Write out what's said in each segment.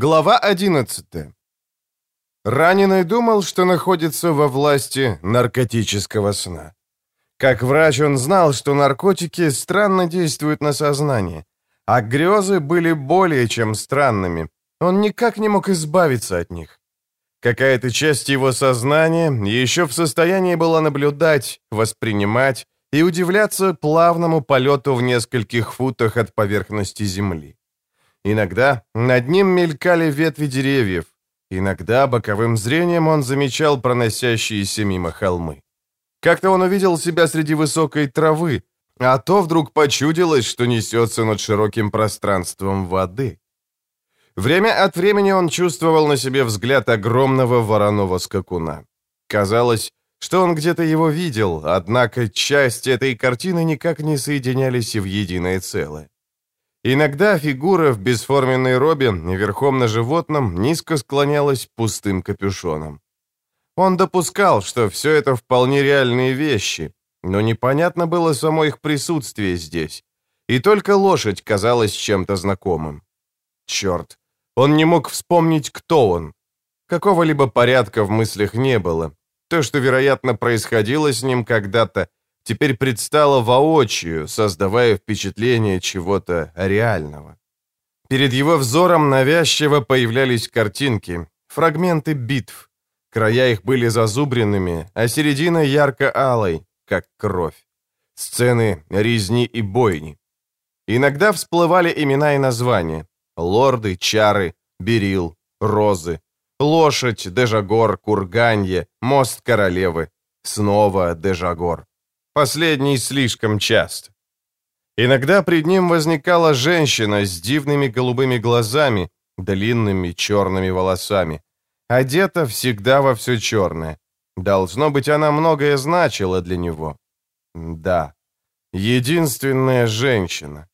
Глава 11 Раненый думал, что находится во власти наркотического сна. Как врач он знал, что наркотики странно действуют на сознание, а грезы были более чем странными. Он никак не мог избавиться от них. Какая-то часть его сознания еще в состоянии была наблюдать, воспринимать и удивляться плавному полету в нескольких футах от поверхности Земли. Иногда над ним мелькали ветви деревьев, иногда боковым зрением он замечал проносящиеся мимо холмы. Как-то он увидел себя среди высокой травы, а то вдруг почудилось, что несется над широким пространством воды. Время от времени он чувствовал на себе взгляд огромного вороного скакуна. Казалось, что он где-то его видел, однако части этой картины никак не соединялись в единое целое. Иногда фигура в бесформенной робе, верхом на животном, низко склонялась пустым капюшоном. Он допускал, что все это вполне реальные вещи, но непонятно было само их присутствие здесь, и только лошадь казалась чем-то знакомым. Черт, он не мог вспомнить, кто он. Какого-либо порядка в мыслях не было. То, что, вероятно, происходило с ним когда-то, теперь предстало воочию, создавая впечатление чего-то реального. Перед его взором навязчиво появлялись картинки, фрагменты битв. Края их были зазубренными, а середина ярко-алой, как кровь. Сцены резни и бойни. Иногда всплывали имена и названия лорды, чары, берил, розы, лошадь, дежагор, курганье, мост королевы, снова дежагор. Последний слишком часто. Иногда пред ним возникала женщина с дивными голубыми глазами, длинными черными волосами. Одета всегда во все черное. Должно быть, она многое значила для него. Да, единственная женщина.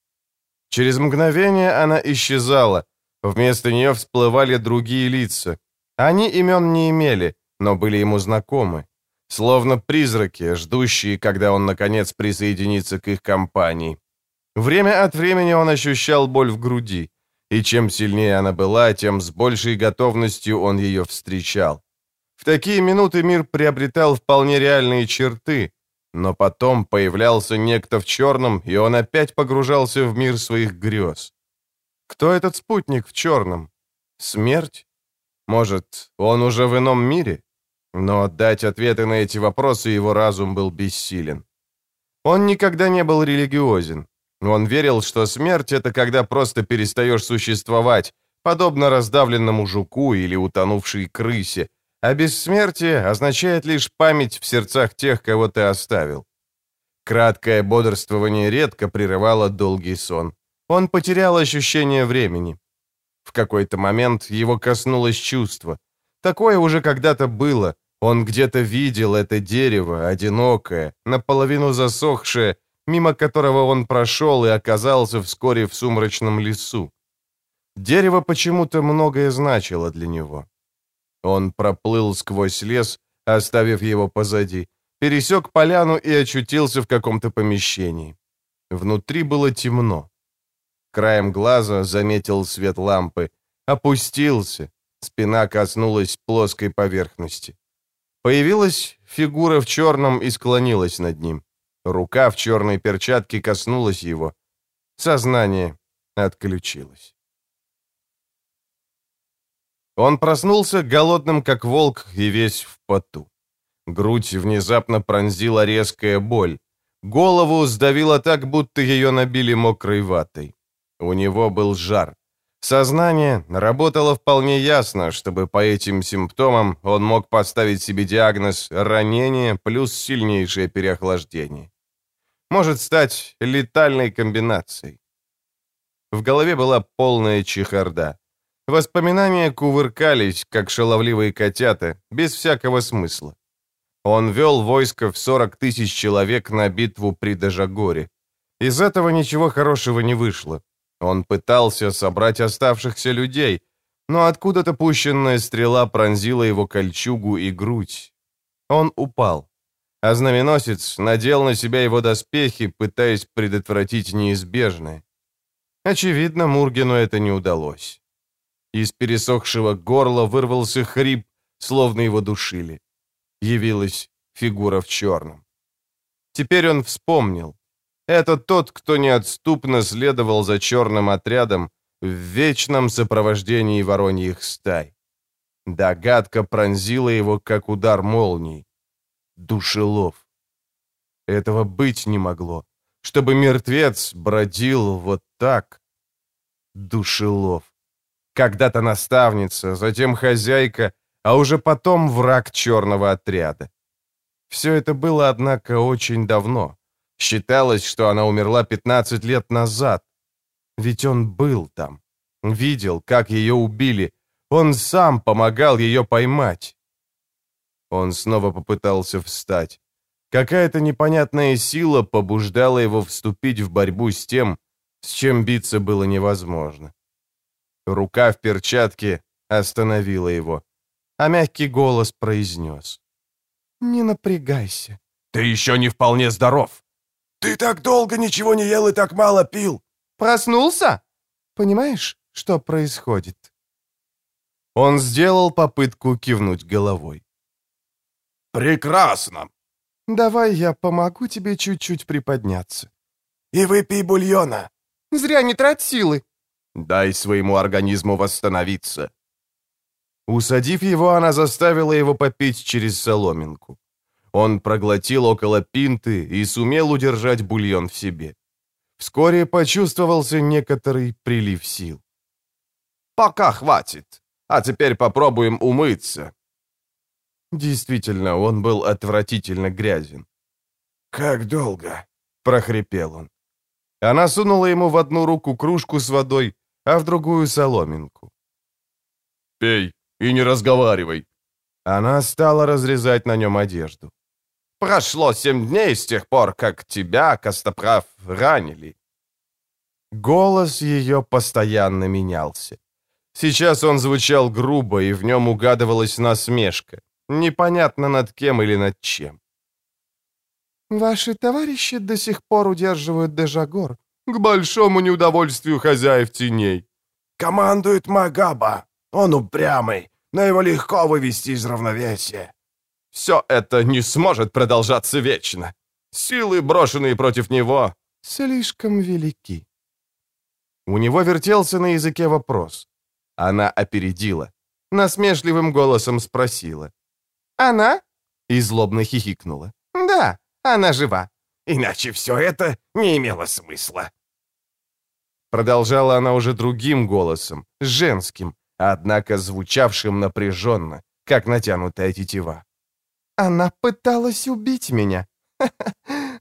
Через мгновение она исчезала. Вместо нее всплывали другие лица. Они имен не имели, но были ему знакомы. Словно призраки, ждущие, когда он, наконец, присоединится к их компании. Время от времени он ощущал боль в груди. И чем сильнее она была, тем с большей готовностью он ее встречал. В такие минуты мир приобретал вполне реальные черты, но потом появлялся некто в черном, и он опять погружался в мир своих грез. Кто этот спутник в черном? Смерть? Может, он уже в ином мире? Но дать ответы на эти вопросы его разум был бессилен. Он никогда не был религиозен. Он верил, что смерть — это когда просто перестаешь существовать, подобно раздавленному жуку или утонувшей крысе, а бессмертие означает лишь память в сердцах тех, кого ты оставил. Краткое бодрствование редко прерывало долгий сон. Он потерял ощущение времени. В какой-то момент его коснулось чувство. Такое уже когда-то было. Он где-то видел это дерево, одинокое, наполовину засохшее, мимо которого он прошел и оказался вскоре в сумрачном лесу. Дерево почему-то многое значило для него. Он проплыл сквозь лес, оставив его позади, пересек поляну и очутился в каком-то помещении. Внутри было темно. Краем глаза заметил свет лампы, опустился, спина коснулась плоской поверхности. Появилась фигура в черном и склонилась над ним. Рука в черной перчатке коснулась его. Сознание отключилось. Он проснулся голодным, как волк, и весь в поту. Грудь внезапно пронзила резкая боль. Голову сдавило так, будто ее набили мокрой ватой. У него был жар. Сознание работало вполне ясно, чтобы по этим симптомам он мог поставить себе диагноз ранение плюс сильнейшее переохлаждение. Может стать летальной комбинацией. В голове была полная чехарда. Воспоминания кувыркались, как шаловливые котята, без всякого смысла. Он вел войско в 40 тысяч человек на битву при Дежагоре. Из этого ничего хорошего не вышло. Он пытался собрать оставшихся людей, но откуда-то пущенная стрела пронзила его кольчугу и грудь. Он упал. А знаменосец надел на себя его доспехи, пытаясь предотвратить неизбежное. Очевидно, Мургину это не удалось. Из пересохшего горла вырвался хрип, словно его душили. Явилась фигура в черном. Теперь он вспомнил. Это тот, кто неотступно следовал за черным отрядом в вечном сопровождении вороньих стай. Догадка пронзила его, как удар молнии. Душелов. Этого быть не могло. Чтобы мертвец бродил вот так. Душелов. Когда-то наставница, затем хозяйка, а уже потом враг черного отряда. Все это было, однако, очень давно. Считалось, что она умерла 15 лет назад. Ведь он был там. Видел, как ее убили. Он сам помогал ее поймать. Он снова попытался встать. Какая-то непонятная сила побуждала его вступить в борьбу с тем, с чем биться было невозможно. Рука в перчатке остановила его, а мягкий голос произнес. «Не напрягайся». «Ты еще не вполне здоров». «Ты так долго ничего не ел и так мало пил». «Проснулся? Понимаешь, что происходит?» Он сделал попытку кивнуть головой. «Прекрасно. Давай я помогу тебе чуть-чуть приподняться. И выпей бульона. Зря не трать силы. Дай своему организму восстановиться. Усадив его, она заставила его попить через соломинку. Он проглотил около пинты и сумел удержать бульон в себе. Вскоре почувствовался некоторый прилив сил. «Пока хватит. А теперь попробуем умыться. Действительно, он был отвратительно грязен. «Как долго?» — прохрипел он. Она сунула ему в одну руку кружку с водой, а в другую — соломинку. «Пей и не разговаривай». Она стала разрезать на нем одежду. «Прошло семь дней с тех пор, как тебя, Костоправ, ранили». Голос ее постоянно менялся. Сейчас он звучал грубо, и в нем угадывалась насмешка. Непонятно над кем или над чем. «Ваши товарищи до сих пор удерживают Дежагор, к большому неудовольствию хозяев теней». «Командует Магаба. Он упрямый, но его легко вывести из равновесия». «Все это не сможет продолжаться вечно. Силы, брошенные против него, слишком велики». У него вертелся на языке вопрос. Она опередила. Насмешливым голосом спросила. «Она?» И злобно хихикнула. «Да, она жива. Иначе все это не имело смысла». Продолжала она уже другим голосом, женским, однако звучавшим напряженно, как натянутая тетива. «Она пыталась убить меня.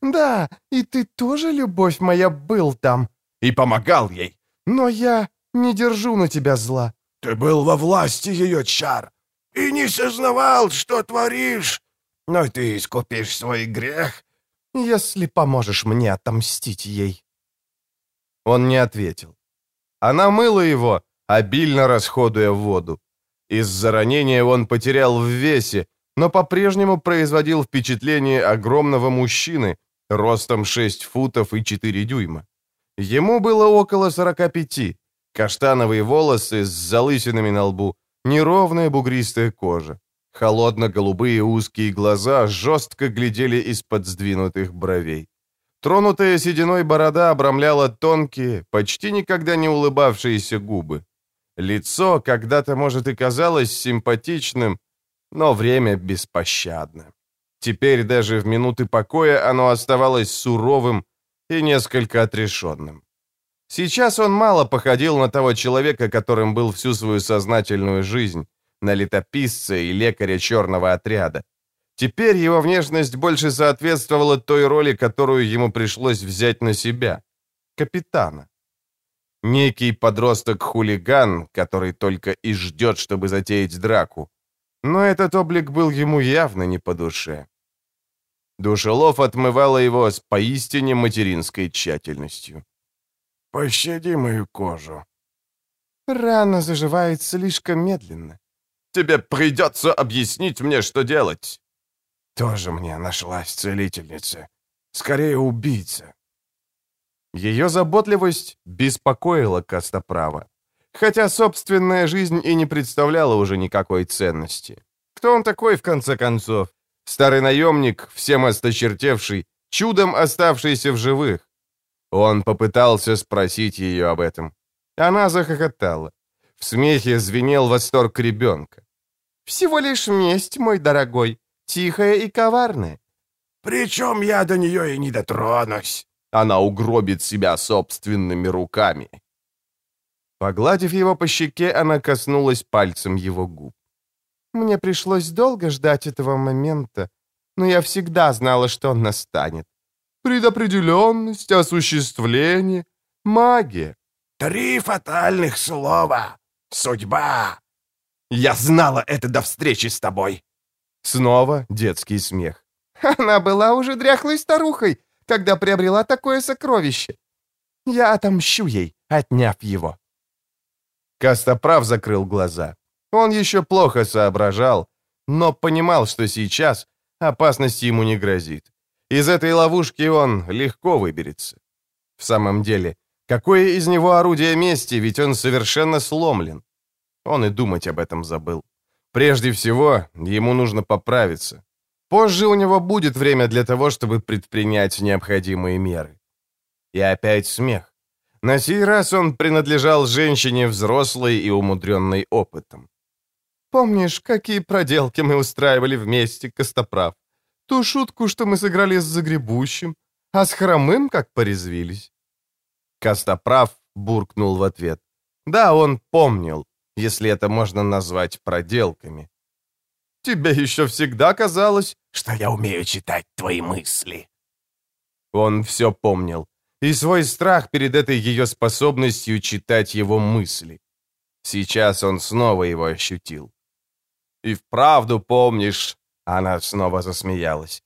Да, и ты тоже, любовь моя, был там. И помогал ей. Но я не держу на тебя зла. Ты был во власти ее чар и не сознавал, что творишь. Но ты искупишь свой грех, если поможешь мне отомстить ей». Он не ответил. Она мыла его, обильно расходуя воду. Из-за ранения он потерял в весе, но по-прежнему производил впечатление огромного мужчины, ростом 6 футов и 4 дюйма. Ему было около 45, каштановые волосы с залысинами на лбу, Неровная бугристая кожа. Холодно-голубые узкие глаза жестко глядели из-под сдвинутых бровей. Тронутая сединой борода обрамляла тонкие, почти никогда не улыбавшиеся губы. Лицо когда-то, может, и казалось симпатичным, но время беспощадно. Теперь даже в минуты покоя оно оставалось суровым и несколько отрешенным. Сейчас он мало походил на того человека, которым был всю свою сознательную жизнь, на летописца и лекаря черного отряда. Теперь его внешность больше соответствовала той роли, которую ему пришлось взять на себя — капитана. Некий подросток-хулиган, который только и ждет, чтобы затеять драку. Но этот облик был ему явно не по душе. Душелов отмывала его с поистине материнской тщательностью. Пощади мою кожу». «Рана заживает слишком медленно». «Тебе придется объяснить мне, что делать». «Тоже мне нашлась целительница. Скорее, убийца». Ее заботливость беспокоила Костоправа. Хотя собственная жизнь и не представляла уже никакой ценности. Кто он такой, в конце концов? Старый наемник, всем осточертевший, чудом оставшийся в живых. Он попытался спросить ее об этом. Она захохотала. В смехе звенел восторг ребенка. «Всего лишь месть, мой дорогой, тихая и коварная». «Причем я до нее и не дотронусь». Она угробит себя собственными руками. Погладив его по щеке, она коснулась пальцем его губ. «Мне пришлось долго ждать этого момента, но я всегда знала, что он настанет. Предопределенность, осуществление, магия. Три фатальных слова. Судьба. Я знала это до встречи с тобой. Снова детский смех. Она была уже дряхлой старухой, когда приобрела такое сокровище. Я отомщу ей, отняв его. Костоправ закрыл глаза. Он еще плохо соображал, но понимал, что сейчас опасности ему не грозит. Из этой ловушки он легко выберется. В самом деле, какое из него орудие мести, ведь он совершенно сломлен. Он и думать об этом забыл. Прежде всего, ему нужно поправиться. Позже у него будет время для того, чтобы предпринять необходимые меры. И опять смех. На сей раз он принадлежал женщине взрослой и умудренной опытом. «Помнишь, какие проделки мы устраивали вместе, Костоправ? Ту шутку, что мы сыграли с Загребущим, а с Хромым как порезвились?» Костоправ буркнул в ответ. Да, он помнил, если это можно назвать проделками. «Тебе еще всегда казалось, что я умею читать твои мысли». Он все помнил, и свой страх перед этой ее способностью читать его мысли. Сейчас он снова его ощутил. «И вправду помнишь...» Она снова засмеялась.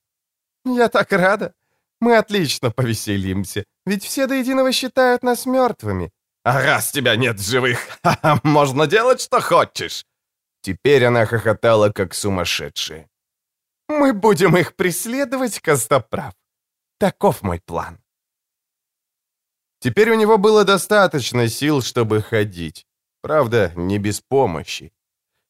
«Я так рада. Мы отлично повеселимся, ведь все до единого считают нас мертвыми. А раз тебя нет живых, можно делать, что хочешь!» Теперь она хохотала, как сумасшедшая. «Мы будем их преследовать, Костоправ. Таков мой план». Теперь у него было достаточно сил, чтобы ходить. Правда, не без помощи.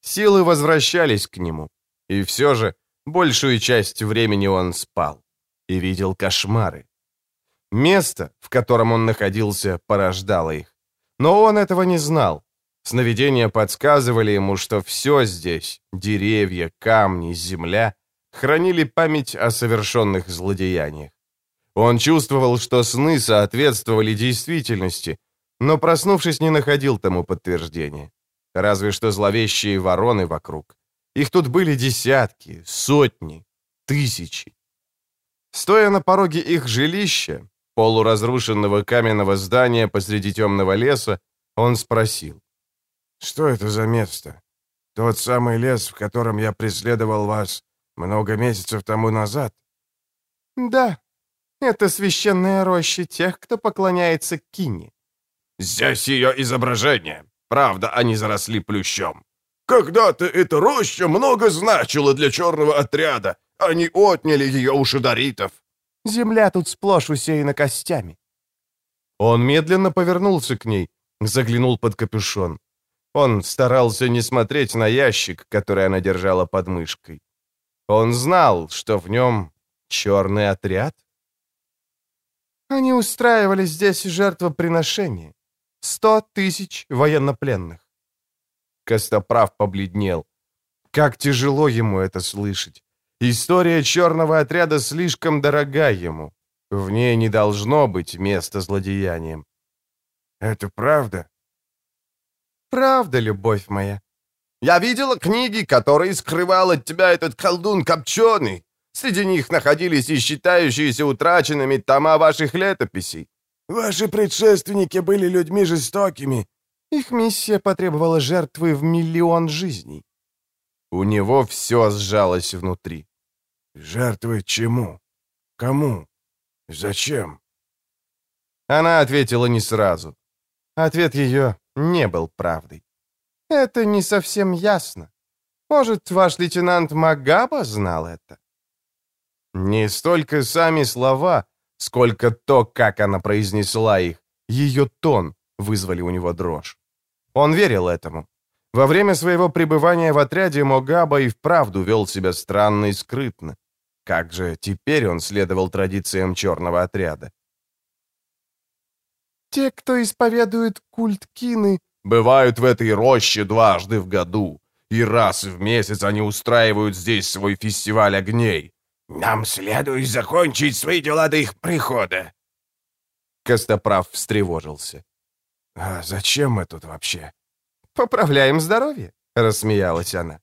Силы возвращались к нему. И все же, большую часть времени он спал и видел кошмары. Место, в котором он находился, порождало их. Но он этого не знал. Сновидения подсказывали ему, что все здесь — деревья, камни, земля — хранили память о совершенных злодеяниях. Он чувствовал, что сны соответствовали действительности, но, проснувшись, не находил тому подтверждения. Разве что зловещие вороны вокруг. Их тут были десятки, сотни, тысячи. Стоя на пороге их жилища, полуразрушенного каменного здания посреди темного леса, он спросил. «Что это за место? Тот самый лес, в котором я преследовал вас много месяцев тому назад?» «Да, это священная роща тех, кто поклоняется Кине». «Здесь ее изображение. Правда, они заросли плющом. Когда-то эта роща много значила для черного отряда. Они отняли ее у шидаритов. Земля тут сплошь усеяна костями». Он медленно повернулся к ней, заглянул под капюшон. Он старался не смотреть на ящик, который она держала под мышкой. Он знал, что в нем черный отряд. Они устраивали здесь жертвоприношение. Сто тысяч военнопленных. Костоправ побледнел. Как тяжело ему это слышать. История черного отряда слишком дорога ему. В ней не должно быть места злодеяниям. Это правда? Правда, любовь моя. Я видела книги, которые скрывал от тебя этот колдун копченый. Среди них находились и считающиеся утраченными тома ваших летописей. Ваши предшественники были людьми жестокими. Их миссия потребовала жертвы в миллион жизней. У него все сжалось внутри. «Жертвы чему? Кому? Зачем?» Она ответила не сразу. Ответ ее не был правдой. «Это не совсем ясно. Может, ваш лейтенант Магаба знал это?» Не столько сами слова, сколько то, как она произнесла их, ее тон вызвали у него дрожь. Он верил этому. Во время своего пребывания в отряде Могаба и вправду вел себя странно и скрытно. Как же теперь он следовал традициям черного отряда? «Те, кто исповедует культ Кины, бывают в этой роще дважды в году, и раз в месяц они устраивают здесь свой фестиваль огней. Нам следует закончить свои дела до их прихода». Костоправ встревожился. «А зачем мы тут вообще?» «Поправляем здоровье», — рассмеялась она.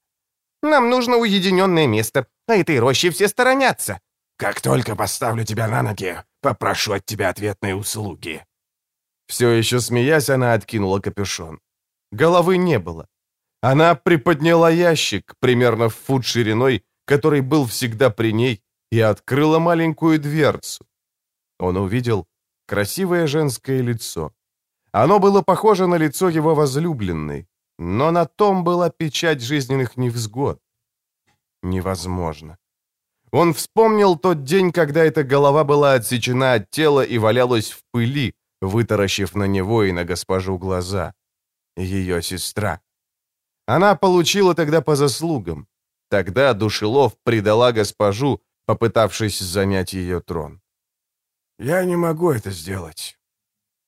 «Нам нужно уединенное место, а этой рощи все сторонятся. Как только поставлю тебя на ноги, попрошу от тебя ответные услуги». Все еще смеясь, она откинула капюшон. Головы не было. Она приподняла ящик, примерно в фут шириной, который был всегда при ней, и открыла маленькую дверцу. Он увидел красивое женское лицо. Оно было похоже на лицо его возлюбленной, но на том была печать жизненных невзгод. Невозможно. Он вспомнил тот день, когда эта голова была отсечена от тела и валялась в пыли, вытаращив на него и на госпожу глаза. Ее сестра. Она получила тогда по заслугам. Тогда Душелов предала госпожу, попытавшись занять ее трон. «Я не могу это сделать».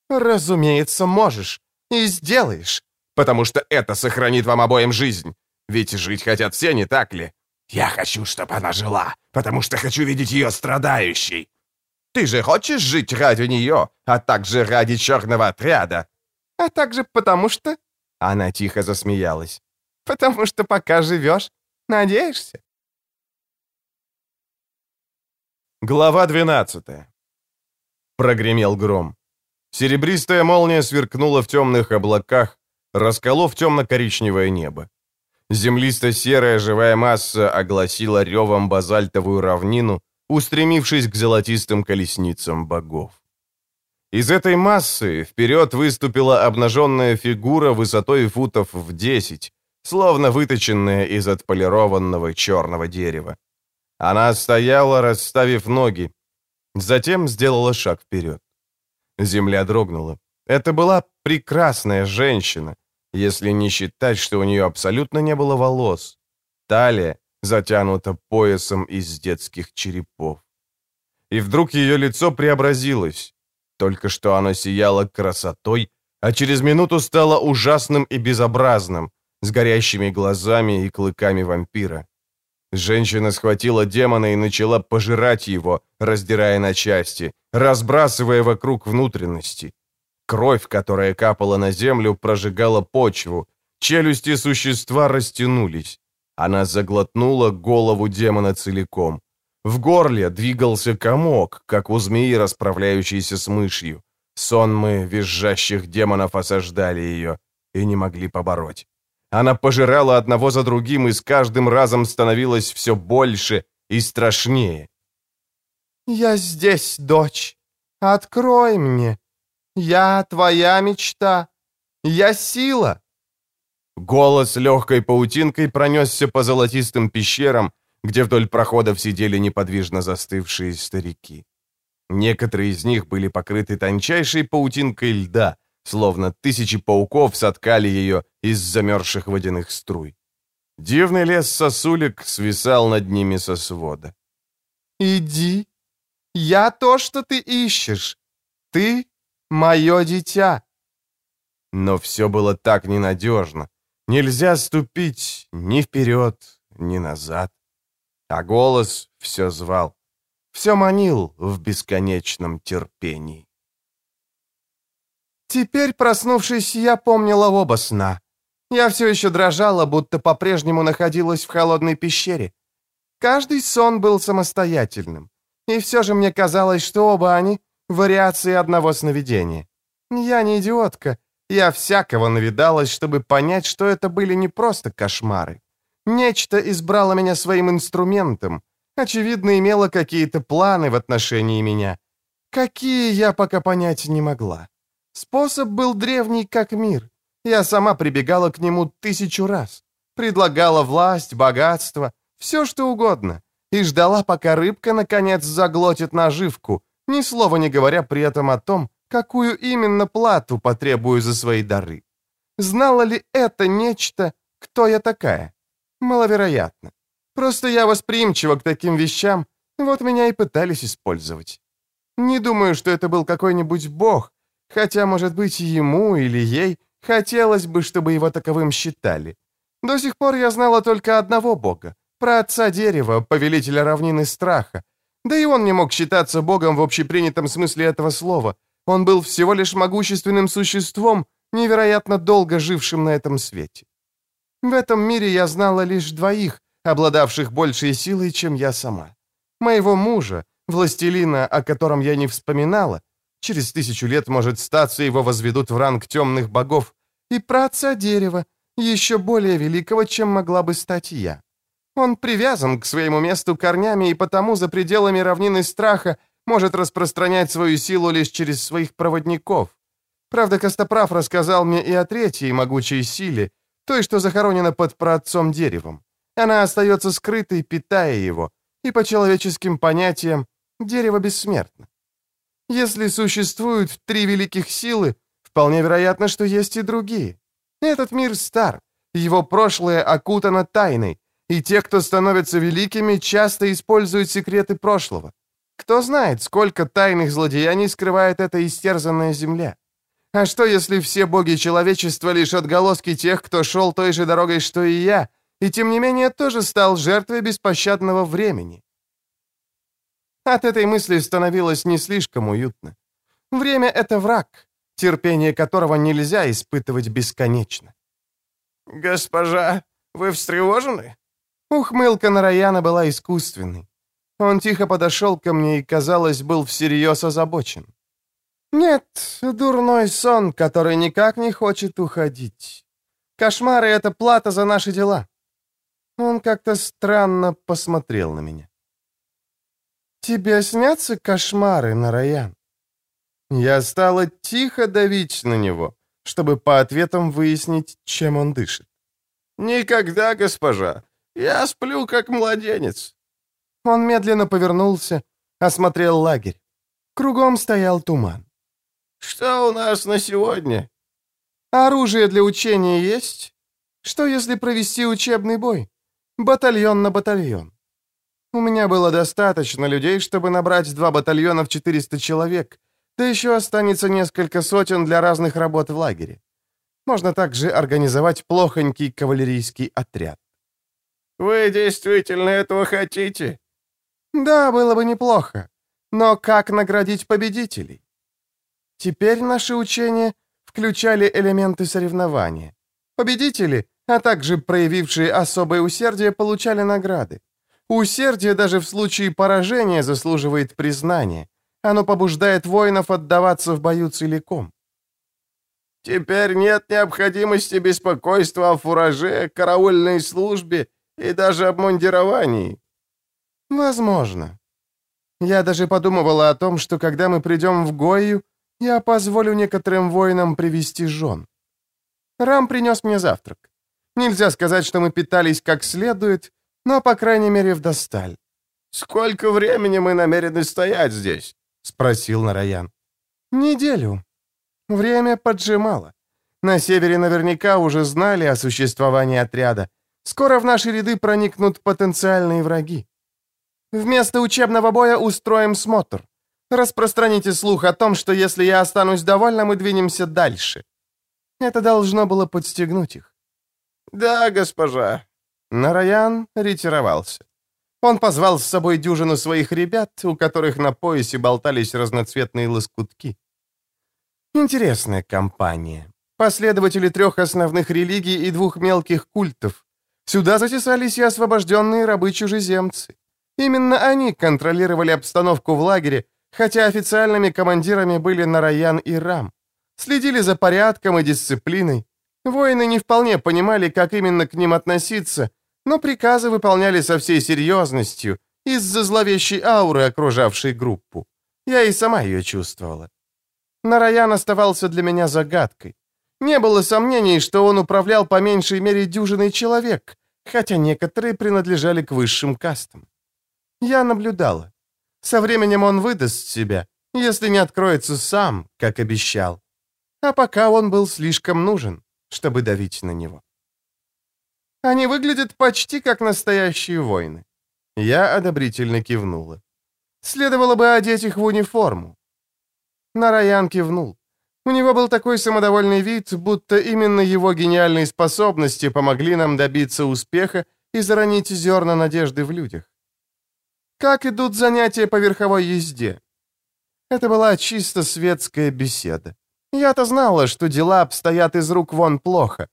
«Разумеется, можешь. И сделаешь. Потому что это сохранит вам обоим жизнь. Ведь жить хотят все, не так ли?» «Я хочу, чтобы она жила, потому что хочу видеть ее страдающей». «Ты же хочешь жить ради нее, а также ради черного отряда?» «А также потому что...» Она тихо засмеялась. «Потому что пока живешь, надеешься?» Глава 12 Прогремел гром. Серебристая молния сверкнула в темных облаках, расколов темно-коричневое небо. Землисто-серая живая масса огласила ревом базальтовую равнину, устремившись к золотистым колесницам богов. Из этой массы вперед выступила обнаженная фигура высотой футов в десять, словно выточенная из отполированного черного дерева. Она стояла, расставив ноги, затем сделала шаг вперед. Земля дрогнула. Это была прекрасная женщина, если не считать, что у нее абсолютно не было волос. Талия затянута поясом из детских черепов. И вдруг ее лицо преобразилось. Только что оно сияло красотой, а через минуту стало ужасным и безобразным, с горящими глазами и клыками вампира. Женщина схватила демона и начала пожирать его, раздирая на части, разбрасывая вокруг внутренности. Кровь, которая капала на землю, прожигала почву. Челюсти существа растянулись. Она заглотнула голову демона целиком. В горле двигался комок, как у змеи, расправляющейся с мышью. Сонмы визжащих демонов осаждали ее и не могли побороть. Она пожирала одного за другим и с каждым разом становилась все больше и страшнее. «Я здесь, дочь. Открой мне. Я твоя мечта. Я сила». Голос легкой паутинкой пронесся по золотистым пещерам, где вдоль проходов сидели неподвижно застывшие старики. Некоторые из них были покрыты тончайшей паутинкой льда, словно тысячи пауков соткали ее из замерзших водяных струй. Дивный лес сосулек свисал над ними со свода. «Иди. Я то, что ты ищешь. Ты — мое дитя». Но все было так ненадежно. Нельзя ступить ни вперед, ни назад. А голос все звал, все манил в бесконечном терпении. Теперь, проснувшись, я помнила оба сна. Я все еще дрожала, будто по-прежнему находилась в холодной пещере. Каждый сон был самостоятельным. И все же мне казалось, что оба они — вариации одного сновидения. Я не идиотка. Я всякого навидалась, чтобы понять, что это были не просто кошмары. Нечто избрало меня своим инструментом. Очевидно, имело какие-то планы в отношении меня. Какие, я пока понять не могла. Способ был древний, как мир. Я сама прибегала к нему тысячу раз. Предлагала власть, богатство, все что угодно. И ждала, пока рыбка, наконец, заглотит наживку, ни слова не говоря при этом о том, какую именно плату потребую за свои дары. Знала ли это нечто, кто я такая? Маловероятно. Просто я восприимчива к таким вещам, вот меня и пытались использовать. Не думаю, что это был какой-нибудь бог, хотя, может быть, ему или ей хотелось бы, чтобы его таковым считали. До сих пор я знала только одного бога, про отца дерева, повелителя равнины страха. Да и он не мог считаться богом в общепринятом смысле этого слова. Он был всего лишь могущественным существом, невероятно долго жившим на этом свете. В этом мире я знала лишь двоих, обладавших большей силой, чем я сама. Моего мужа, властелина, о котором я не вспоминала, через тысячу лет, может, статься его возведут в ранг темных богов, и праотца дерева, еще более великого, чем могла бы стать я. Он привязан к своему месту корнями и потому за пределами равнины страха может распространять свою силу лишь через своих проводников. Правда, Костоправ рассказал мне и о третьей могучей силе, той, что захоронена под праотцом деревом. Она остается скрытой, питая его, и по человеческим понятиям дерево бессмертно. Если существуют три великих силы, вполне вероятно, что есть и другие. Этот мир стар, его прошлое окутано тайной, и те, кто становятся великими, часто используют секреты прошлого. Кто знает, сколько тайных злодеяний скрывает эта истерзанная земля. А что, если все боги человечества лишь отголоски тех, кто шел той же дорогой, что и я, и тем не менее тоже стал жертвой беспощадного времени? От этой мысли становилось не слишком уютно. Время — это враг, терпение которого нельзя испытывать бесконечно. «Госпожа, вы встревожены?» Ухмылка Нараяна была искусственной. Он тихо подошел ко мне и, казалось, был всерьез озабочен. «Нет, дурной сон, который никак не хочет уходить. Кошмары — это плата за наши дела». Он как-то странно посмотрел на меня. «Тебе снятся кошмары, Нараян?» Я стала тихо давить на него, чтобы по ответам выяснить, чем он дышит. «Никогда, госпожа. Я сплю, как младенец». Он медленно повернулся, осмотрел лагерь. Кругом стоял туман. «Что у нас на сегодня?» «Оружие для учения есть? Что, если провести учебный бой? Батальон на батальон. У меня было достаточно людей, чтобы набрать два батальона в 400 человек, да еще останется несколько сотен для разных работ в лагере. Можно также организовать плохонький кавалерийский отряд. «Вы действительно этого хотите?» Да, было бы неплохо. Но как наградить победителей? Теперь наши учения включали элементы соревнования. Победители, а также проявившие особое усердие, получали награды. Усердие даже в случае поражения заслуживает признания. Оно побуждает воинов отдаваться в бою целиком. Теперь нет необходимости беспокойства о фураже, караульной службе и даже обмундировании. Возможно. Я даже подумывала о том, что когда мы придем в Гою, я позволю некоторым воинам привести жен. Рам принес мне завтрак. Нельзя сказать, что мы питались как следует, но, по крайней мере, вдосталь. «Сколько времени мы намерены стоять здесь?» — спросил Нараян. «Неделю. Время поджимало. На севере наверняка уже знали о существовании отряда. Скоро в наши ряды проникнут потенциальные враги. Вместо учебного боя устроим смотр. Распространите слух о том, что если я останусь довольна, мы двинемся дальше. Это должно было подстегнуть их. Да, госпожа. Нараян ретировался. Он позвал с собой дюжину своих ребят, у которых на поясе болтались разноцветные лоскутки. Интересная компания. Последователи трех основных религий и двух мелких культов. Сюда затесались и освобожденные рабы-чужеземцы. Именно они контролировали обстановку в лагере, хотя официальными командирами были Нараян и Рам. Следили за порядком и дисциплиной. Воины не вполне понимали, как именно к ним относиться, но приказы выполняли со всей серьезностью из-за зловещей ауры, окружавшей группу. Я и сама ее чувствовала. Нараян оставался для меня загадкой. Не было сомнений, что он управлял по меньшей мере дюжиной человек, хотя некоторые принадлежали к высшим кастам. Я наблюдала. Со временем он выдаст себя, если не откроется сам, как обещал. А пока он был слишком нужен. чтобы давить на него. Они выглядят почти как настоящие воины. Я одобрительно кивнула. Следовало бы одеть их в униформу. Нараян кивнул. У него был такой самодовольный вид, будто именно его гениальные способности помогли нам добиться успеха и заронить зерна надежды в людях. Как идут занятия по верховой езде? Это была чисто светская беседа. Я-то знала, что дела обстоят из рук вон плохо.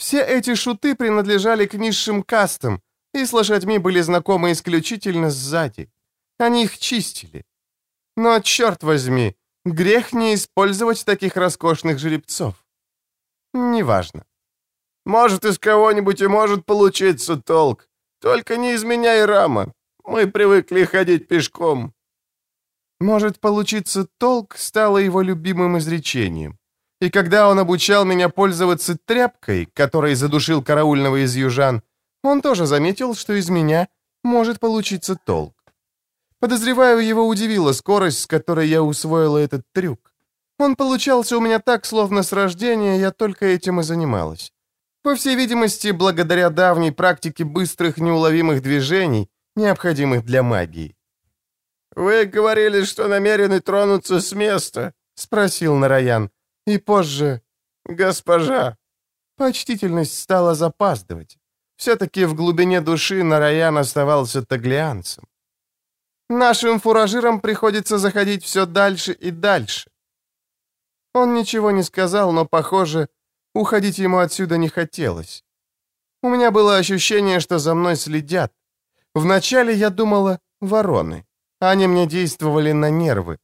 Все эти шуты принадлежали к низшим кастам, и с лошадьми были знакомы исключительно сзади. Они их чистили. Но, черт возьми, грех не использовать таких роскошных жеребцов. Неважно. Может, из кого-нибудь и может получиться толк. Только не из меня и Рама. Мы привыкли ходить пешком. Может получиться толк стало его любимым изречением. И когда он обучал меня пользоваться тряпкой, которой задушил караульного из южан, он тоже заметил, что из меня может получиться толк. Подозреваю, его удивила скорость, с которой я усвоила этот трюк. Он получался у меня так, словно с рождения я только этим и занималась. По всей видимости, благодаря давней практике быстрых неуловимых движений, необходимых для магии. «Вы говорили, что намерены тронуться с места?» — спросил Нараян. И позже... «Госпожа!» Почтительность стала запаздывать. Все-таки в глубине души Нараян оставался таглианцем. Нашим фуражирам приходится заходить все дальше и дальше. Он ничего не сказал, но, похоже, уходить ему отсюда не хотелось. У меня было ощущение, что за мной следят. Вначале я думала «вороны». Они мне действовали на нервы.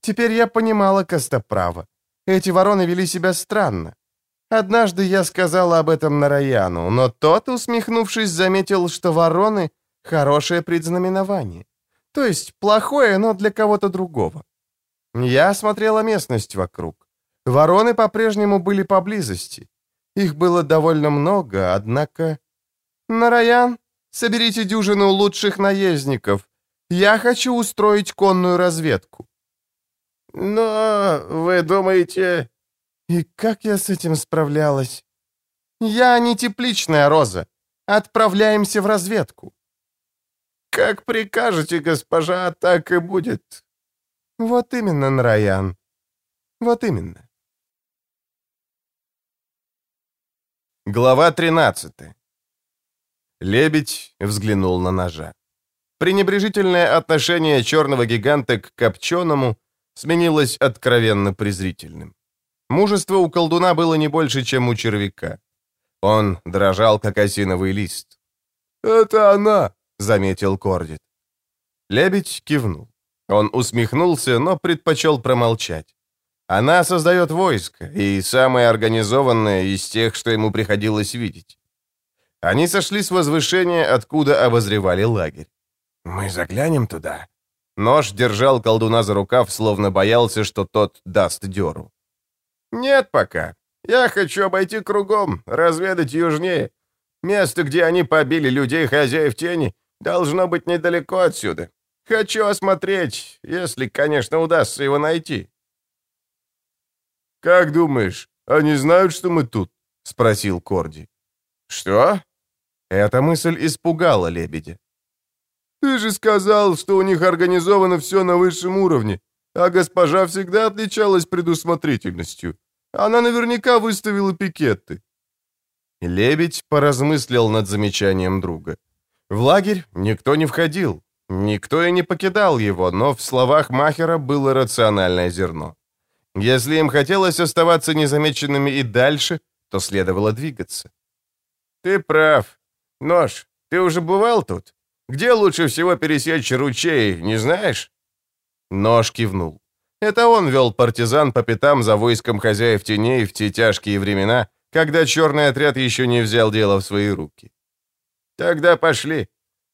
Теперь я понимала Костоправа. Эти вороны вели себя странно. Однажды я сказала об этом Нараяну, но тот, усмехнувшись, заметил, что вороны — хорошее предзнаменование. То есть плохое, но для кого-то другого. Я осмотрела местность вокруг. Вороны по-прежнему были поблизости. Их было довольно много, однако... «Нараян, соберите дюжину лучших наездников. Я хочу устроить конную разведку». «Но вы думаете...» «И как я с этим справлялась?» «Я не тепличная роза. Отправляемся в разведку». «Как прикажете, госпожа, так и будет». «Вот именно, Нараян. Вот именно». Глава 13 Лебедь взглянул на ножа. Пренебрежительное отношение черного гиганта к копченому сменилось откровенно презрительным. Мужество у колдуна было не больше, чем у червяка. Он дрожал, как осиновый лист. «Это она!» — заметил Кордит. Лебедь кивнул. Он усмехнулся, но предпочел промолчать. Она создает войско, и самое организованное из тех, что ему приходилось видеть. Они сошли с возвышения, откуда обозревали лагерь. «Мы заглянем туда?» Нож держал колдуна за рукав, словно боялся, что тот даст дёру. «Нет пока. Я хочу обойти кругом, разведать южнее. Место, где они побили людей хозяев тени, должно быть недалеко отсюда. Хочу осмотреть, если, конечно, удастся его найти». «Как думаешь, они знают, что мы тут?» — спросил Корди. «Что?» Эта мысль испугала лебедя. «Ты же сказал, что у них организовано все на высшем уровне, а госпожа всегда отличалась предусмотрительностью. Она наверняка выставила пикеты». Лебедь поразмыслил над замечанием друга. В лагерь никто не входил, никто и не покидал его, но в словах Махера было рациональное зерно. Если им хотелось оставаться незамеченными и дальше, то следовало двигаться. «Ты прав. Нож, ты уже бывал тут? Где лучше всего пересечь ручей, не знаешь?» Нож кивнул. Это он вел партизан по пятам за войском хозяев теней в те тяжкие времена, когда черный отряд еще не взял дело в свои руки. «Тогда пошли.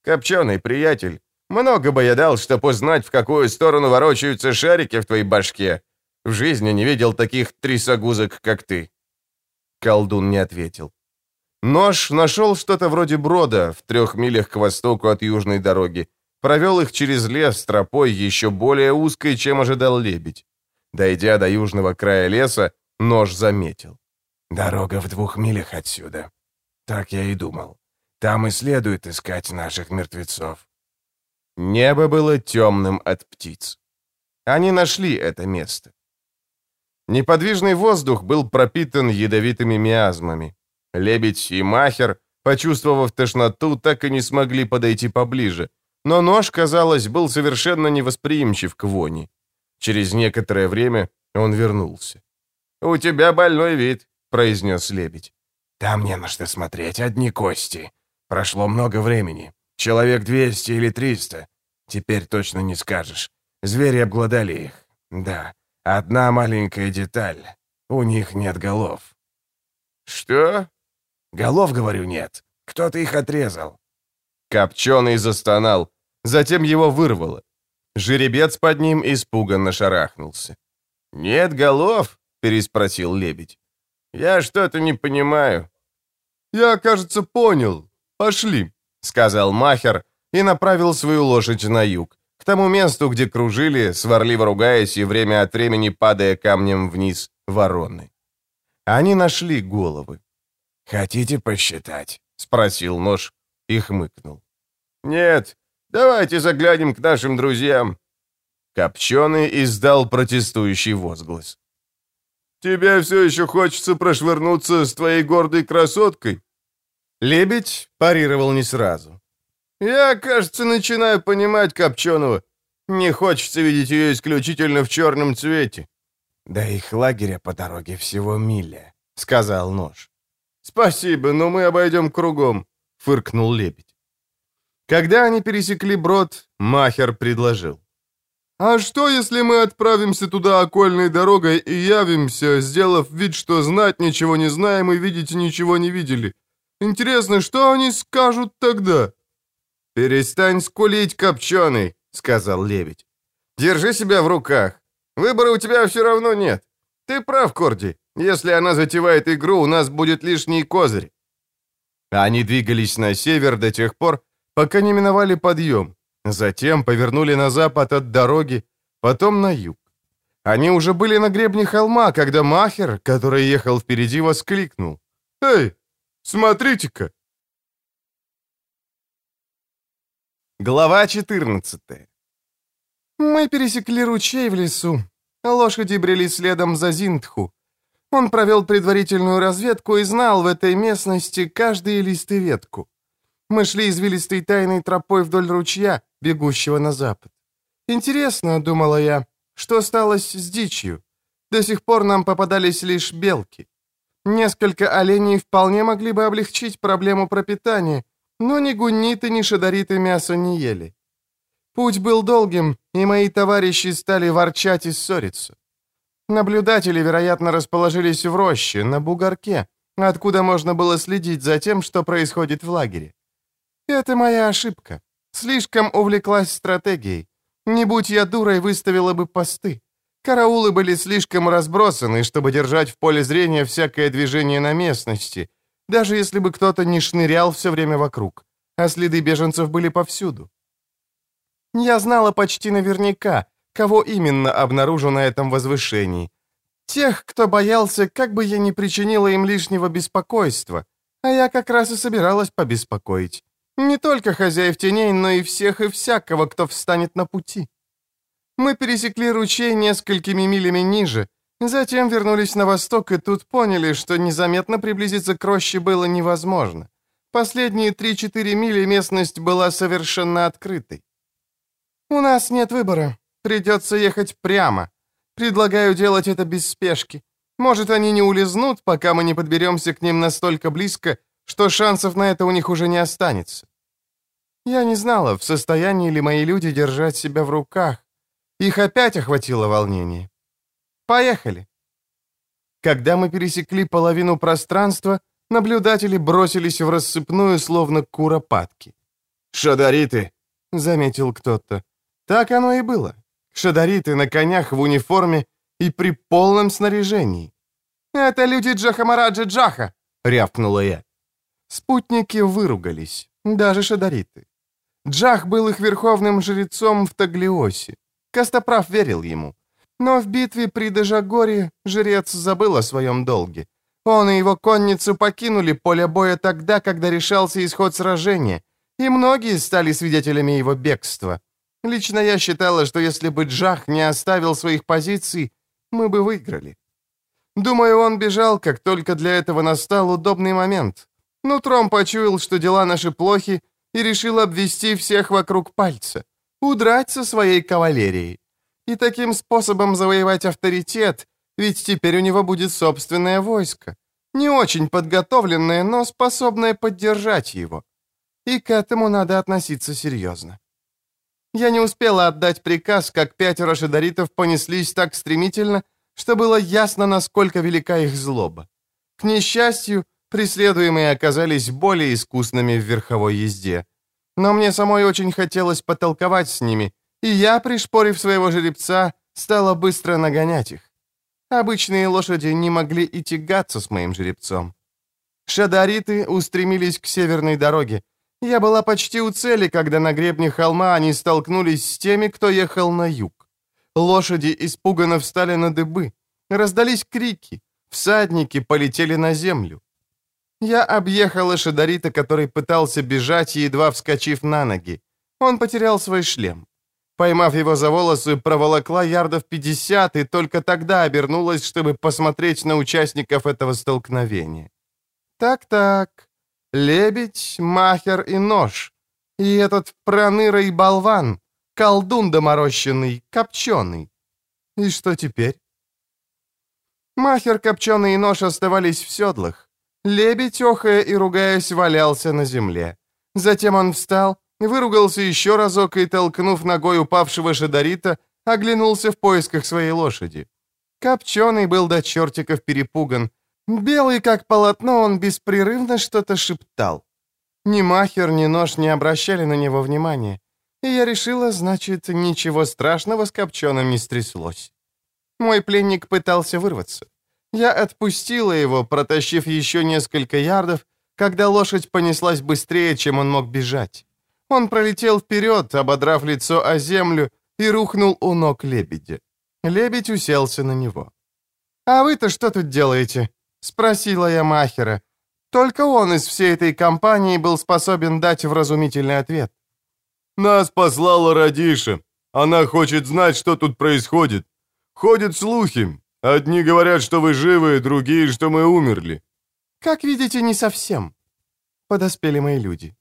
Копченый приятель, много бы я дал, чтобы узнать, в какую сторону ворочаются шарики в твоей башке. В жизни не видел таких трясогузок, как ты». Колдун не ответил. Нож нашел что-то вроде брода в трех милях к востоку от южной дороги, провел их через лес тропой еще более узкой, чем ожидал лебедь. Дойдя до южного края леса, нож заметил. Дорога в двух милях отсюда. Так я и думал. Там и следует искать наших мертвецов. Небо было темным от птиц. Они нашли это место. Неподвижный воздух был пропитан ядовитыми миазмами. Лебедь и махер, почувствовав тошноту, так и не смогли подойти поближе, но нож, казалось, был совершенно невосприимчив к вони. Через некоторое время он вернулся. «У тебя больной вид», — произнес лебедь. «Там не на что смотреть, одни кости. Прошло много времени. Человек двести или триста. Теперь точно не скажешь. Звери обглодали их. Да, одна маленькая деталь. У них нет голов». «Что?» «Голов, говорю, нет. Кто-то их отрезал». Копченый застонал, затем его вырвало. Жеребец под ним испуганно шарахнулся. «Нет голов?» — переспросил лебедь. «Я что-то не понимаю». «Я, кажется, понял. Пошли», — сказал Махер и направил свою лошадь на юг, к тому месту, где кружили, сварливо ругаясь и время от времени падая камнем вниз, вороны. Они нашли головы. «Хотите посчитать?» — спросил нож и хмыкнул. «Нет, давайте заглянем к нашим друзьям». Копченый издал протестующий возглас. «Тебе все еще хочется прошвырнуться с твоей гордой красоткой?» Лебедь парировал не сразу. «Я, кажется, начинаю понимать Копченого. Не хочется видеть ее исключительно в черном цвете». «Да их лагеря по дороге всего миля», — сказал нож. «Спасибо, но мы обойдем кругом», — фыркнул лебедь. Когда они пересекли брод, Махер предложил. «А что, если мы отправимся туда окольной дорогой и явимся, сделав вид, что знать ничего не знаем и видеть ничего не видели? Интересно, что они скажут тогда?» «Перестань скулить, копченый», — сказал лебедь. «Держи себя в руках. Выбора у тебя все равно нет. Ты прав, Корди. Если она затевает игру, у нас будет лишний козырь». Они двигались на север до тех пор, пока не миновали подъем. Затем повернули на запад от дороги, потом на юг. Они уже были на гребне холма, когда Махер, который ехал впереди, воскликнул. «Эй, смотрите-ка!» Глава 14 Мы пересекли ручей в лесу. Лошади брели следом за Зинтху. Он провел предварительную разведку и знал в этой местности каждый лист и ветку. Мы шли извилистой тайной тропой вдоль ручья, бегущего на запад. Интересно, думала я, что осталось с дичью. До сих пор нам попадались лишь белки. Несколько оленей вполне могли бы облегчить проблему пропитания, но ни гунниты, ни шадариты мясо не ели. Путь был долгим, и мои товарищи стали ворчать и ссориться. Наблюдатели, вероятно, расположились в роще, на бугорке, откуда можно было следить за тем, что происходит в лагере. Это моя ошибка. Слишком увлеклась стратегией. Не будь я дурой, выставила бы посты. Караулы были слишком разбросаны, чтобы держать в поле зрения всякое движение на местности, даже если бы кто-то не шнырял все время вокруг, а следы беженцев были повсюду. Я знала почти наверняка, кого именно обнаружу на этом возвышении. Тех, кто боялся, как бы я не причинила им лишнего беспокойства, а я как раз и собиралась побеспокоить. Не только хозяев теней, но и всех и всякого, кто встанет на пути. Мы пересекли ручей несколькими милями ниже, затем вернулись на восток и тут поняли, что незаметно приблизиться к роще было невозможно. Последние 3-4 мили местность была совершенно открытой. «У нас нет выбора. Придется ехать прямо. Предлагаю делать это без спешки. Может, они не улизнут, пока мы не подберемся к ним настолько близко, что шансов на это у них уже не останется. Я не знала, в состоянии ли мои люди держать себя в руках. Их опять охватило волнение. Поехали. Когда мы пересекли половину пространства, наблюдатели бросились в рассыпную, словно куропатки. «Шадариты!» — заметил кто-то. Так оно и было. Шадариты на конях в униформе и при полном снаряжении. «Это люди Джахамараджа Джаха!» — рявкнула я. Спутники выругались, даже шадариты. Джах был их верховным жрецом в Таглиосе. Костоправ верил ему. Но в битве при Дежагоре жрец забыл о своем долге. Он и его конницу покинули поле боя тогда, когда решался исход сражения, и многие стали свидетелями его бегства. Лично я считала, что если бы Джах не оставил своих позиций, мы бы выиграли. Думаю, он бежал, как только для этого настал удобный момент. Нутром почуял, что дела наши плохи, и решил обвести всех вокруг пальца, удрать со своей кавалерией. И таким способом завоевать авторитет, ведь теперь у него будет собственное войско, не очень подготовленное, но способное поддержать его. И к этому надо относиться серьезно. Я не успела отдать приказ, как пятеро шидаритов понеслись так стремительно, что было ясно, насколько велика их злоба. К несчастью, преследуемые оказались более искусными в верховой езде. Но мне самой очень хотелось потолковать с ними, и я, пришпорив своего жеребца, стала быстро нагонять их. Обычные лошади не могли и тягаться с моим жеребцом. Шадариты устремились к северной дороге. Я была почти у цели, когда на гребне холма они столкнулись с теми, кто ехал на юг. Лошади испуганно встали на дыбы. Раздались крики. Всадники полетели на землю. Я объехала Шадарита, который пытался бежать, едва вскочив на ноги. Он потерял свой шлем. Поймав его за волосы, проволокла ярдов 50 и только тогда обернулась, чтобы посмотреть на участников этого столкновения. Так-так, лебедь, махер и нож. И этот проныра и болван, колдун доморощенный, копченый. И что теперь? Махер, копченый и нож оставались в седлах. Лебедь, охая и ругаясь, валялся на земле. Затем он встал, выругался еще разок и, толкнув ногой упавшего шадарита, оглянулся в поисках своей лошади. Копченый был до чертиков перепуган. Белый, как полотно, он беспрерывно что-то шептал. Ни махер, ни нож не обращали на него внимания. И я решила, значит, ничего страшного с Копченым не стряслось. Мой пленник пытался вырваться. Я отпустила его, протащив еще несколько ярдов, когда лошадь понеслась быстрее, чем он мог бежать. Он пролетел вперед, ободрав лицо о землю, и рухнул у ног лебедя. Лебедь уселся на него. «А вы-то что тут делаете?» — спросила я Махера. Только он из всей этой компании был способен дать вразумительный ответ. «Нас послала Радиша. Она хочет знать, что тут происходит. Ходят слухи. Одни говорят, что вы живы, другие, что мы умерли». «Как видите, не совсем». Подоспели мои люди.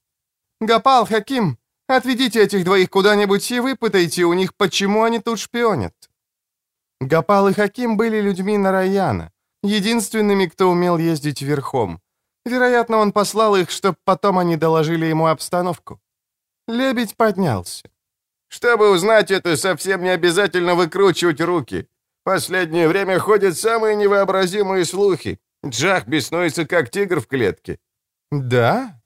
«Гапал, Хаким, отведите этих двоих куда-нибудь и выпытайте у них, почему они тут шпионят». Гапал и Хаким были людьми Нараяна, единственными, кто умел ездить верхом. Вероятно, он послал их, чтобы потом они доложили ему обстановку. Лебедь поднялся. «Чтобы узнать это, совсем не обязательно выкручивать руки. Последнее время ходят самые невообразимые слухи. Джах беснуется, как тигр в клетке». «Да?»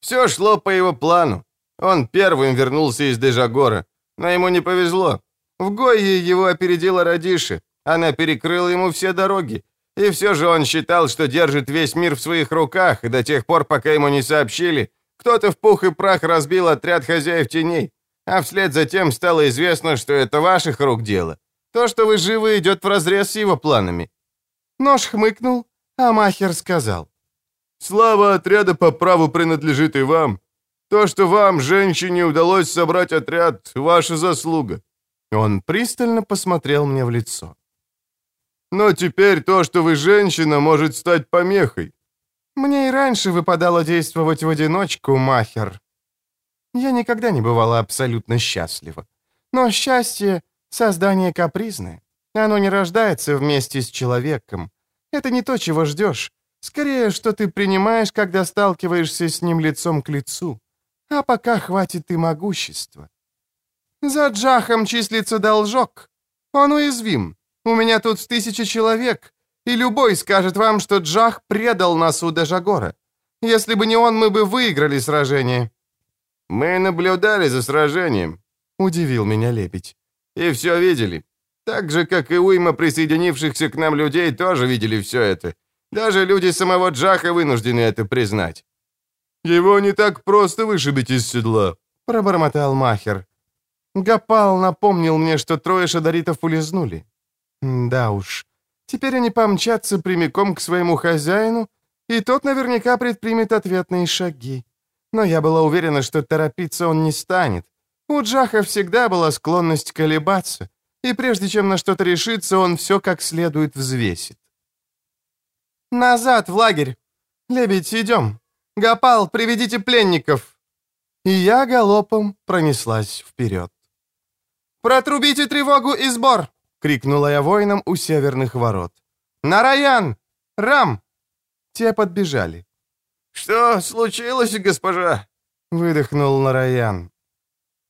Все шло по его плану. Он первым вернулся из Дежагора, но ему не повезло. В Гойе его опередила Радиши. Она перекрыла ему все дороги. И все же он считал, что держит весь мир в своих руках, до тех пор, пока ему не сообщили. Кто-то в пух и прах разбил отряд хозяев теней. А вслед за тем стало известно, что это ваших рук дело. То, что вы живы, идет вразрез с его планами. Нож хмыкнул, а Махер сказал. Слава отряда по праву принадлежит и вам. То, что вам, женщине, удалось собрать отряд, ваша заслуга». Он пристально посмотрел мне в лицо. «Но теперь то, что вы женщина, может стать помехой». «Мне и раньше выпадало действовать в одиночку, Махер. Я никогда не бывала абсолютно счастлива. Но счастье — создание капризное. Оно не рождается вместе с человеком. Это не то, чего ждешь. Скорее, что ты принимаешь, когда сталкиваешься с ним лицом к лицу. А пока хватит и могущества. За Джахом числится должок. Он уязвим. У меня тут тысяча человек, и любой скажет вам, что Джах предал нас у Дежагора. Если бы не он, мы бы выиграли сражение». «Мы наблюдали за сражением», — удивил меня лебедь. «И все видели. Так же, как и уйма присоединившихся к нам людей тоже видели все это. Даже люди самого Джаха вынуждены это признать. «Его не так просто вышибить из седла», — пробормотал Махер. Гапал напомнил мне, что трое шадаритов улизнули. Да уж, Теперь они помчатся прямиком к своему хозяину, и тот наверняка предпримет ответные шаги. Но я была уверена, что торопиться он не станет. У Джаха всегда была склонность колебаться, и прежде чем на что-то решиться, он все как следует взвесит. «Назад, в лагерь! Лебедь, идем! Гапал, приведите пленников!» И я галопом пронеслась вперед. «Протрубите тревогу и сбор!» — крикнула я воинам у северных ворот. «Нараян! Рам!» Те подбежали. «Что случилось, госпожа?» — выдохнул Нараян.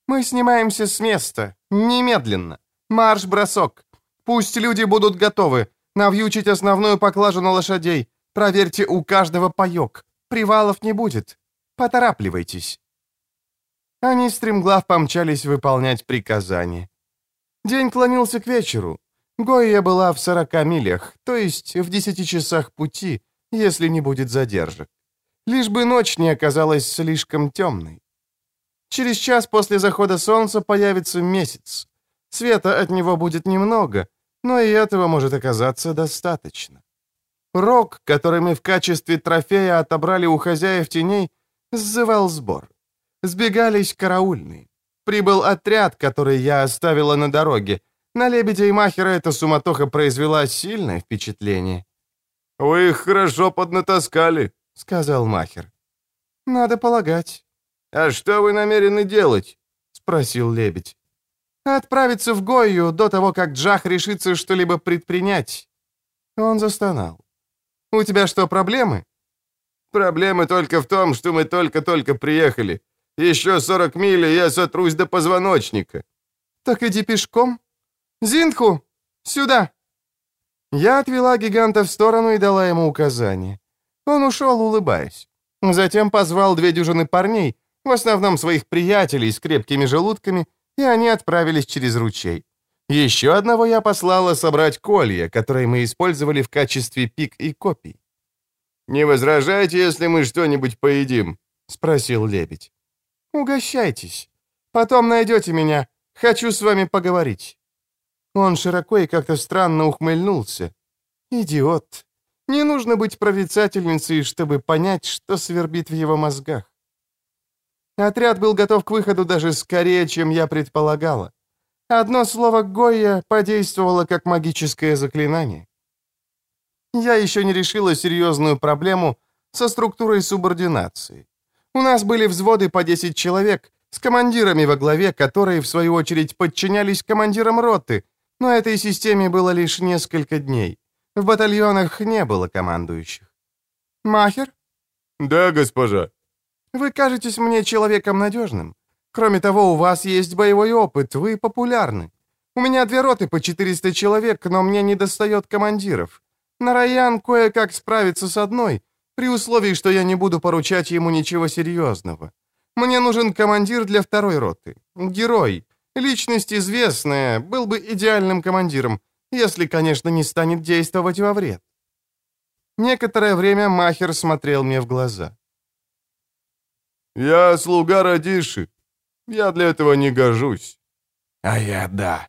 «Мы снимаемся с места. Немедленно. Марш-бросок. Пусть люди будут готовы. Навьючить основную поклажу на лошадей. Проверьте у каждого паёк. Привалов не будет. Поторапливайтесь». Они стремглав помчались выполнять приказания. День клонился к вечеру. Гойя была в 40 милях, то есть в 10 часах пути, если не будет задержек. Лишь бы ночь не оказалась слишком темной. Через час после захода солнца появится месяц. Света от него будет немного, но и этого может оказаться достаточно. Рог, который мы в качестве трофея отобрали у хозяев теней, сзывал сбор. Сбегались караульные. Прибыл отряд, который я оставила на дороге. На лебедя и махера эта суматоха произвела сильное впечатление. «Вы их хорошо поднатаскали», — сказал махер. «Надо полагать». «А что вы намерены делать?» — спросил лебедь. «Отправиться в Гойю до того, как Джах решится что-либо предпринять». Он застонал. «У тебя что, проблемы?» «Проблемы только в том, что мы только-только приехали. Еще 40 миль, и я сотрусь до позвоночника». «Так иди пешком. Зинху, сюда!» Я отвела гиганта в сторону и дала ему указание. Он ушел, улыбаясь. Затем позвал две дюжины парней, в основном своих приятелей с крепкими желудками, и они отправились через ручей. Еще одного я послала собрать колья, которые мы использовали в качестве пик и копий. «Не возражайте, если мы что-нибудь поедим?» — спросил лебедь. «Угощайтесь. Потом найдете меня. Хочу с вами поговорить». Он широко и как-то странно ухмыльнулся. «Идиот. Не нужно быть прорицательницей, чтобы понять, что свербит в его мозгах». Отряд был готов к выходу даже скорее, чем я предполагала. Одно слово «Гойя» подействовало как магическое заклинание. Я еще не решила серьезную проблему со структурой субординации. У нас были взводы по 10 человек, с командирами во главе, которые, в свою очередь, подчинялись командирам роты, но этой системе было лишь несколько дней. В батальонах не было командующих. «Махер?» «Да, госпожа». «Вы кажетесь мне человеком надежным. Кроме того, у вас есть боевой опыт, вы популярны. У меня две роты по 400 человек, но мне не достает командиров. Нараян кое-как справится с одной, при условии, что я не буду поручать ему ничего серьезного. Мне нужен командир для второй роты. Герой. Личность известная, был бы идеальным командиром, если, конечно, не станет действовать во вред. Некоторое время Махер смотрел мне в глаза. «Я слуга Радиши. Я для этого не гожусь». «А я да».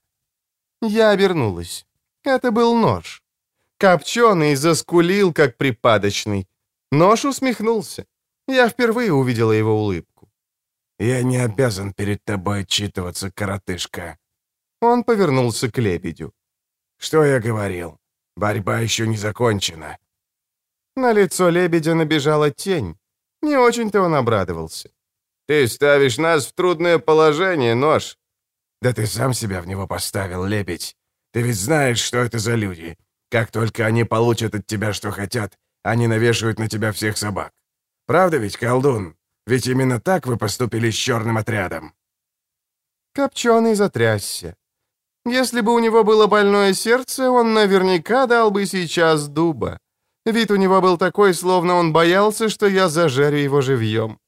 Я обернулась. Это был нож. Копченый заскулил, как припадочный. Нож усмехнулся. Я впервые увидела его улыбку. «Я не обязан перед тобой отчитываться, коротышка». Он повернулся к лебедю. «Что я говорил? Борьба еще не закончена». На лицо лебедя набежала тень. Не очень-то он обрадовался. «Ты ставишь нас в трудное положение, нож». «Да ты сам себя в него поставил, лебедь. Ты ведь знаешь, что это за люди. Как только они получат от тебя, что хотят, они навешивают на тебя всех собак. Правда ведь, колдун? Ведь именно так вы поступили с черным отрядом». Копченый затрясся. Если бы у него было больное сердце, он наверняка дал бы сейчас дуба. Вид у него был такой, словно он боялся, что я зажарю его живьем.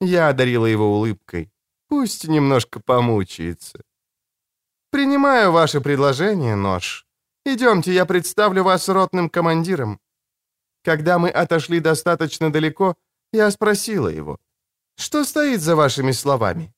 Я одарила его улыбкой. Пусть немножко помучается. «Принимаю ваше предложение, нож. Идемте, я представлю вас ротным командиром. Когда мы отошли достаточно далеко, я спросила его, «Что стоит за вашими словами?»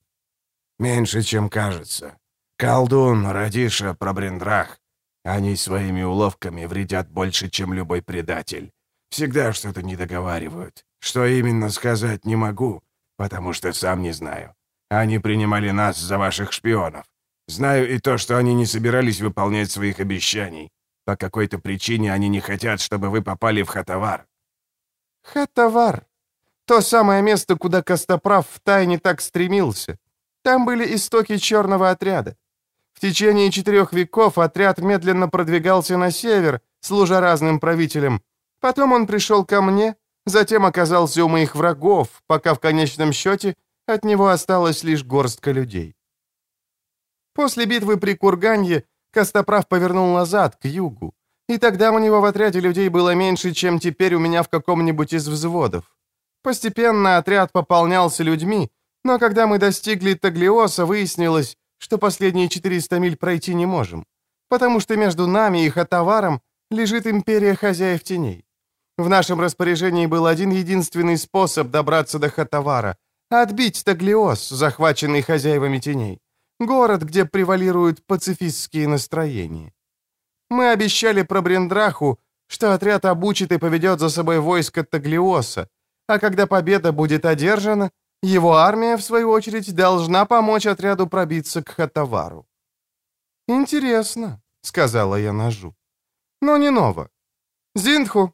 «Меньше, чем кажется. Колдун, Радиша, Пробрендрах. Они своими уловками вредят больше, чем любой предатель. Всегда что-то не договаривают. Что именно сказать не могу, потому что сам не знаю. Они принимали нас за ваших шпионов. Знаю и то, что они не собирались выполнять своих обещаний. По какой-то причине они не хотят, чтобы вы попали в Хатавар». «Хатавар. То самое место, куда Костоправ втайне так стремился. Там были истоки черного отряда. В течение четырех веков отряд медленно продвигался на север, служа разным правителям. Потом он пришел ко мне, затем оказался у моих врагов, пока в конечном счете от него осталась лишь горстка людей. После битвы при Курганье Костоправ повернул назад, к югу. И тогда у него в отряде людей было меньше, чем теперь у меня в каком-нибудь из взводов. Постепенно отряд пополнялся людьми, но когда мы достигли Таглиоса, выяснилось, что последние 400 миль пройти не можем, потому что между нами и Хатаваром лежит империя хозяев теней. В нашем распоряжении был один единственный способ добраться до Хатавара — отбить Таглиос, захваченный хозяевами теней. Город, где превалируют пацифистские настроения. Мы обещали про Брендраху, что отряд обучит и поведет за собой войско Таглиоса, а когда победа будет одержана, его армия, в свою очередь, должна помочь отряду пробиться к Хатавару. «Интересно», — сказала я ножу. «Но не ново. Зиндху».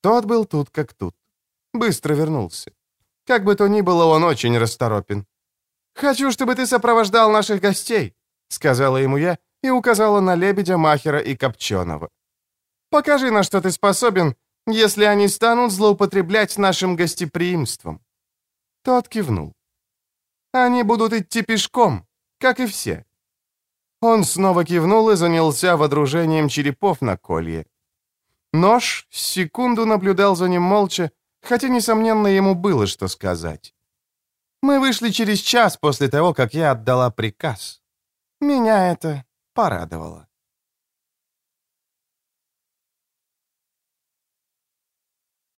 Тот был тут как тут. Быстро вернулся. Как бы то ни было, он очень расторопен. «Хочу, чтобы ты сопровождал наших гостей», — сказала ему я и указала на лебедя, махера и копченого. «Покажи, на что ты способен, если они станут злоупотреблять нашим гостеприимством». Тот кивнул. «Они будут идти пешком, как и все». Он снова кивнул и занялся водружением черепов на колье. Нож секунду наблюдал за ним молча, хотя, несомненно, ему было что сказать. Мы вышли через час после того, как я отдала приказ. Меня это порадовало.